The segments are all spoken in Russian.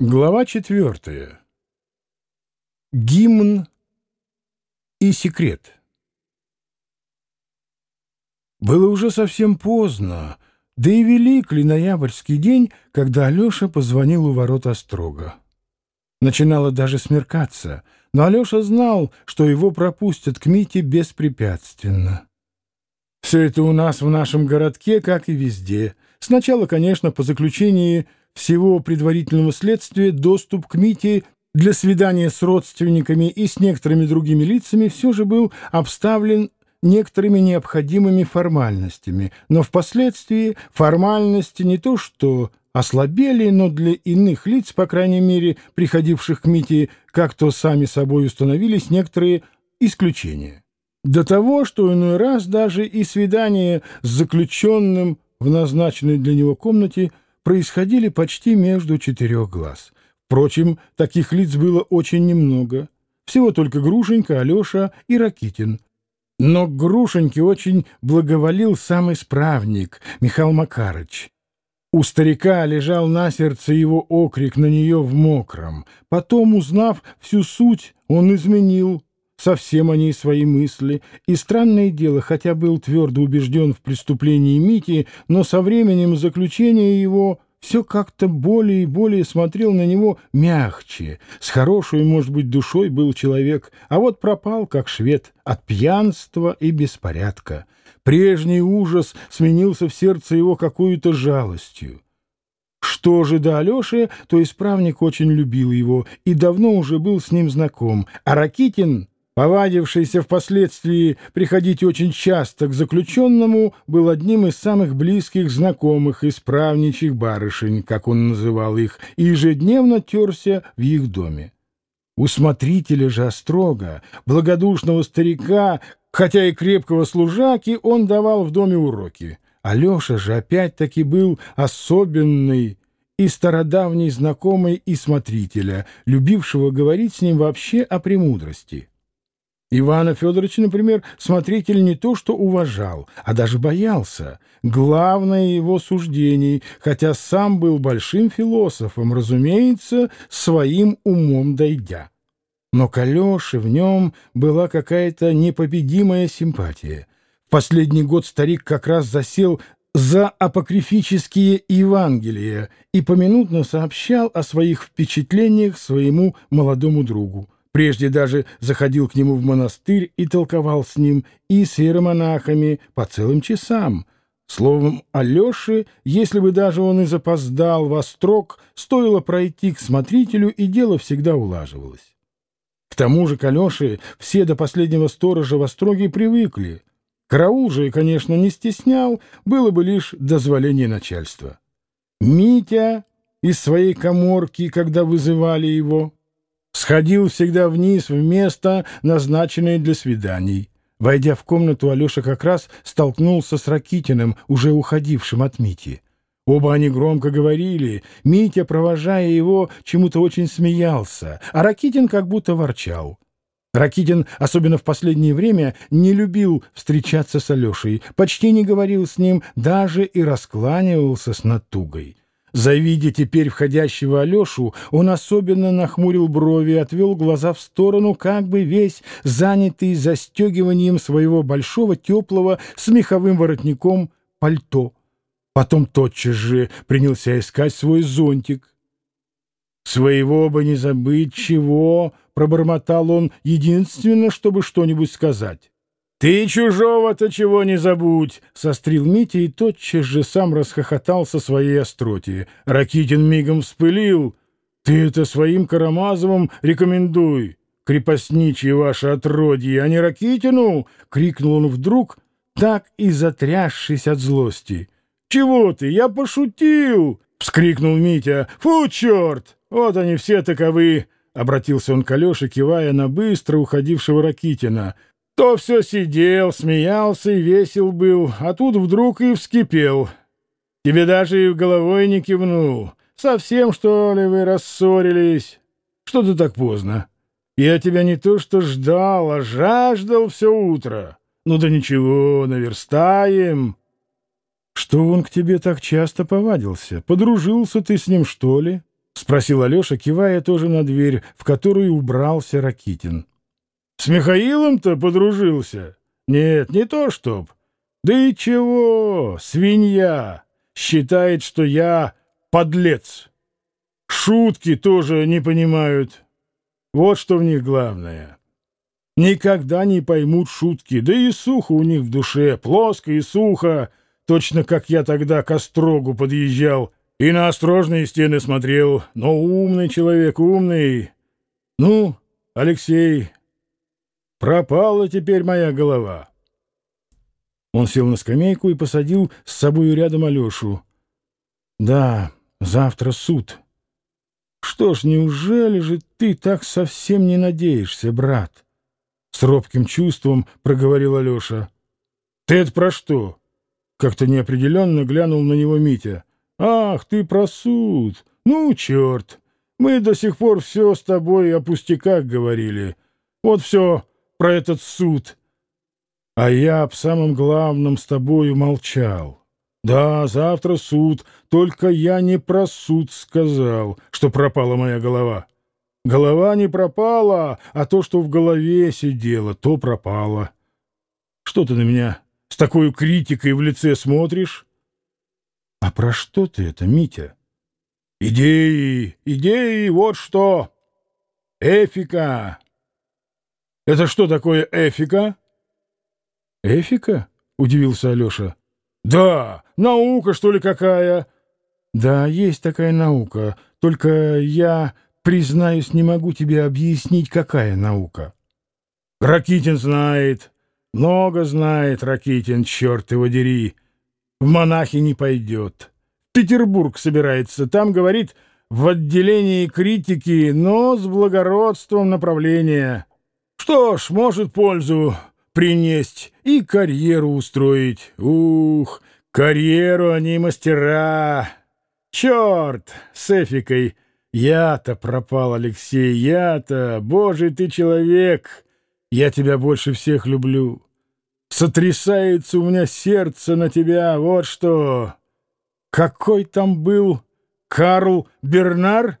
Глава четвертая. Гимн и секрет. Было уже совсем поздно, да и велик ли ноябрьский день, когда Алеша позвонил у ворот Острога. Начинало даже смеркаться, но Алеша знал, что его пропустят к Мите беспрепятственно. Все это у нас в нашем городке, как и везде. Сначала, конечно, по заключении всего предварительного следствия доступ к Мите для свидания с родственниками и с некоторыми другими лицами все же был обставлен некоторыми необходимыми формальностями, но впоследствии формальности не то что ослабели, но для иных лиц, по крайней мере, приходивших к Мите, как-то сами собой установились некоторые исключения. До того, что иной раз даже и свидание с заключенным в назначенной для него комнате – происходили почти между четырех глаз. Впрочем, таких лиц было очень немного. Всего только Грушенька, Алеша и Ракитин. Но к Грушеньке очень благоволил сам исправник Михаил Макарыч. У старика лежал на сердце его окрик на нее в мокром. Потом, узнав всю суть, он изменил совсем о ней свои мысли, и странное дело, хотя был твердо убежден в преступлении Мити, но со временем заключения его все как-то более и более смотрел на него мягче, с хорошей, может быть, душой был человек, а вот пропал, как швед, от пьянства и беспорядка. Прежний ужас сменился в сердце его какой-то жалостью. Что же до Алеши, то исправник очень любил его и давно уже был с ним знаком, а Ракитин повадившийся впоследствии приходить очень часто к заключенному, был одним из самых близких знакомых исправничьих барышень, как он называл их, и ежедневно терся в их доме. У смотрителя же строго, благодушного старика, хотя и крепкого служаки, он давал в доме уроки. Алеша же опять-таки был особенный и стародавний знакомый и смотрителя, любившего говорить с ним вообще о премудрости. Ивана Федоровича, например, смотритель не то что уважал, а даже боялся. Главное его суждений, хотя сам был большим философом, разумеется, своим умом дойдя. Но к Алёше в нем была какая-то непобедимая симпатия. В последний год старик как раз засел за апокрифические Евангелия и поминутно сообщал о своих впечатлениях своему молодому другу. Прежде даже заходил к нему в монастырь и толковал с ним и с иеромонахами по целым часам. Словом, Алёше, если бы даже он и запоздал во строк, стоило пройти к смотрителю, и дело всегда улаживалось. К тому же к Алёше все до последнего сторожа во строге привыкли. Караул же, конечно, не стеснял, было бы лишь дозволение начальства. Митя из своей коморки, когда вызывали его, Сходил всегда вниз в место, назначенное для свиданий. Войдя в комнату, Алеша как раз столкнулся с Ракитиным, уже уходившим от Мити. Оба они громко говорили. Митя, провожая его, чему-то очень смеялся, а Ракитин как будто ворчал. Ракитин, особенно в последнее время, не любил встречаться с Алешей, почти не говорил с ним, даже и раскланивался с натугой. Завидя теперь входящего Алешу, он особенно нахмурил брови и отвел глаза в сторону, как бы весь занятый застегиванием своего большого теплого с меховым воротником пальто. Потом тотчас же принялся искать свой зонтик. «Своего бы не забыть, чего!» — пробормотал он, единственно, чтобы что-нибудь сказать. «Ты чужого-то чего не забудь!» — сострил Митя и тотчас же сам расхохотался своей остроте. Ракитин мигом вспылил. «Ты это своим Карамазовым рекомендуй, крепостничье ваше отродье, а не Ракитину!» — крикнул он вдруг, так и затрясшись от злости. «Чего ты? Я пошутил!» — вскрикнул Митя. «Фу, черт! Вот они все таковы!» — обратился он к Алёше, кивая на быстро уходившего Ракитина — то все сидел, смеялся и весел был, а тут вдруг и вскипел. Тебе даже и в головой не кивнул. Совсем, что ли, вы рассорились? Что ты так поздно? Я тебя не то что ждал, а жаждал все утро. Ну да ничего, наверстаем. Что он к тебе так часто повадился? Подружился ты с ним, что ли? спросил Алеша, кивая тоже на дверь, в которую убрался Ракитин. — С Михаилом-то подружился? Нет, не то чтоб. Да и чего, свинья, считает, что я подлец. Шутки тоже не понимают. Вот что в них главное. Никогда не поймут шутки, да и сухо у них в душе, плоско и сухо, точно как я тогда к Острогу подъезжал и на острожные стены смотрел. Но умный человек, умный. Ну, Алексей, пропала теперь моя голова. Он сел на скамейку и посадил с собою рядом Алешу. «Да, завтра суд. Что ж, неужели же ты так совсем не надеешься, брат?» С робким чувством проговорил Алеша. «Ты это про что?» Как-то неопределенно глянул на него Митя. «Ах, ты про суд! Ну, черт! Мы до сих пор все с тобой о пустяках говорили. Вот все про этот суд. А я об самом главном с тобою молчал. Да, завтра суд, только я не про суд сказал, что пропала моя голова. Голова не пропала, а то, что в голове сидело, то пропало. Что ты на меня с такой критикой в лице смотришь? А про что ты это, Митя? Идеи, идеи, вот что. Эфика. Это что такое эфика? Эфика? Удивился Алеша. Да, наука, что ли, какая? Да, есть такая наука, только я, признаюсь, не могу тебе объяснить, какая наука. Ракитин знает, много знает Ракитин, черт его дери. В монахи не пойдет. Петербург собирается, там, говорит, в отделении критики, но с благородством направления. Что ж, может пользу принесть и карьеру устроить. Ух, карьеру они мастера. Черт, с Эфикой. Я-то пропал, Алексей, я-то, божий ты человек. Я тебя больше всех люблю. Сотрясается у меня сердце на тебя, вот что. Какой там был Карл Бернар?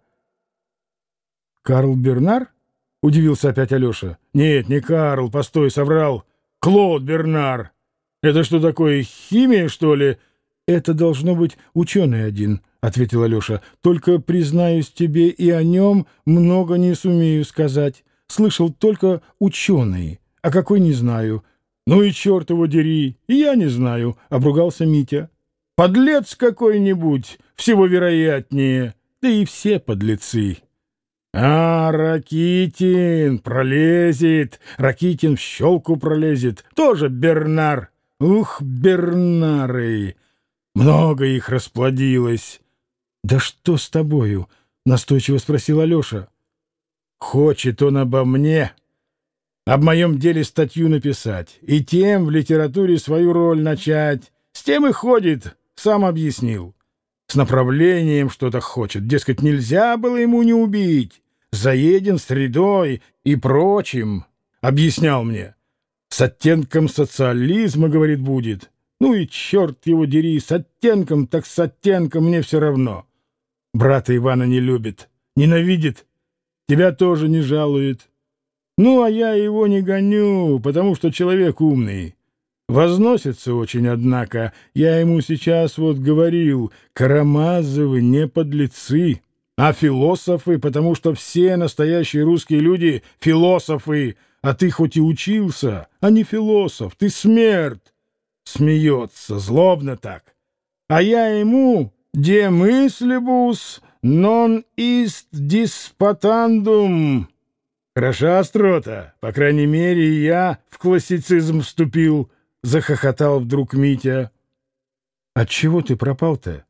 Карл Бернар? — удивился опять Алеша. «Нет, не Карл, постой, соврал. Клод Бернар. Это что такое, химия, что ли?» «Это должно быть ученый один», — ответил Алеша. «Только, признаюсь тебе, и о нем много не сумею сказать. Слышал только ученый, а какой не знаю». «Ну и черт его дери, я не знаю», — обругался Митя. «Подлец какой-нибудь, всего вероятнее, да и все подлецы». «А, Ракитин пролезет, Ракитин в щелку пролезет, тоже Бернар. Ух, Бернары! Много их расплодилось». «Да что с тобою?» — настойчиво спросил Алеша. «Хочет он обо мне, об моем деле статью написать, и тем в литературе свою роль начать. С тем и ходит, сам объяснил» с направлением что-то хочет. Дескать, нельзя было ему не убить. Заеден средой и прочим, объяснял мне. С оттенком социализма, говорит, будет. Ну и черт его дери, с оттенком, так с оттенком мне все равно. Брата Ивана не любит, ненавидит, тебя тоже не жалует. Ну, а я его не гоню, потому что человек умный. Возносится очень, однако. Я ему сейчас вот говорил, Карамазовы не подлецы, а философы, потому что все настоящие русские люди — философы, а ты хоть и учился, а не философ, ты смерть. Смеется, злобно так. А я ему «De мыслибус non ist disputandum». Хороша острота, по крайней мере, я в классицизм вступил —— захохотал вдруг Митя. «Отчего ты пропал-то?»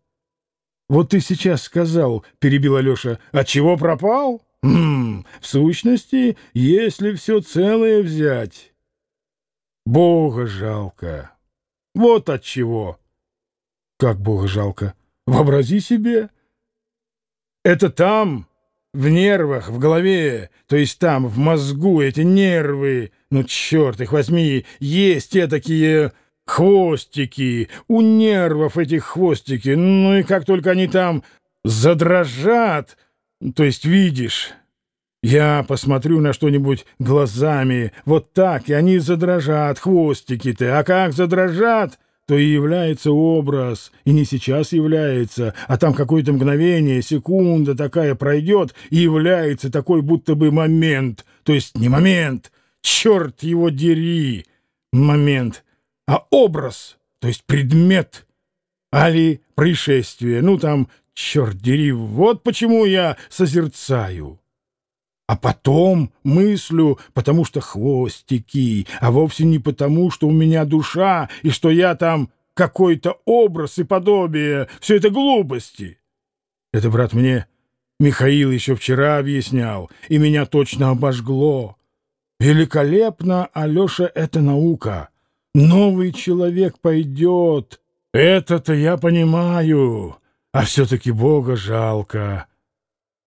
«Вот ты сейчас сказал», — перебил Алеша. «Отчего пропал?» «Хм, в сущности, если все целое взять». «Бога жалко. Вот отчего». «Как Бога жалко? Вообрази себе». «Это там, в нервах, в голове, то есть там, в мозгу, эти нервы, ну, черт их возьми, есть те такие хвостики, у нервов этих хвостики, ну и как только они там задрожат, то есть видишь. Я посмотрю на что-нибудь глазами, вот так, и они задрожат, хвостики-то. А как задрожат, то и является образ, и не сейчас является, а там какое-то мгновение, секунда такая пройдет, и является такой будто бы момент, то есть не момент, черт его дери, момент, а образ, то есть предмет, али происшествие, ну там, черт дери, вот почему я созерцаю а потом мыслю, потому что хвостики, а вовсе не потому, что у меня душа и что я там какой-то образ и подобие. Все это глупости. Это, брат, мне Михаил еще вчера объяснял, и меня точно обожгло. Великолепно, Алеша, это наука. Новый человек пойдет. Это-то я понимаю, а все-таки Бога жалко.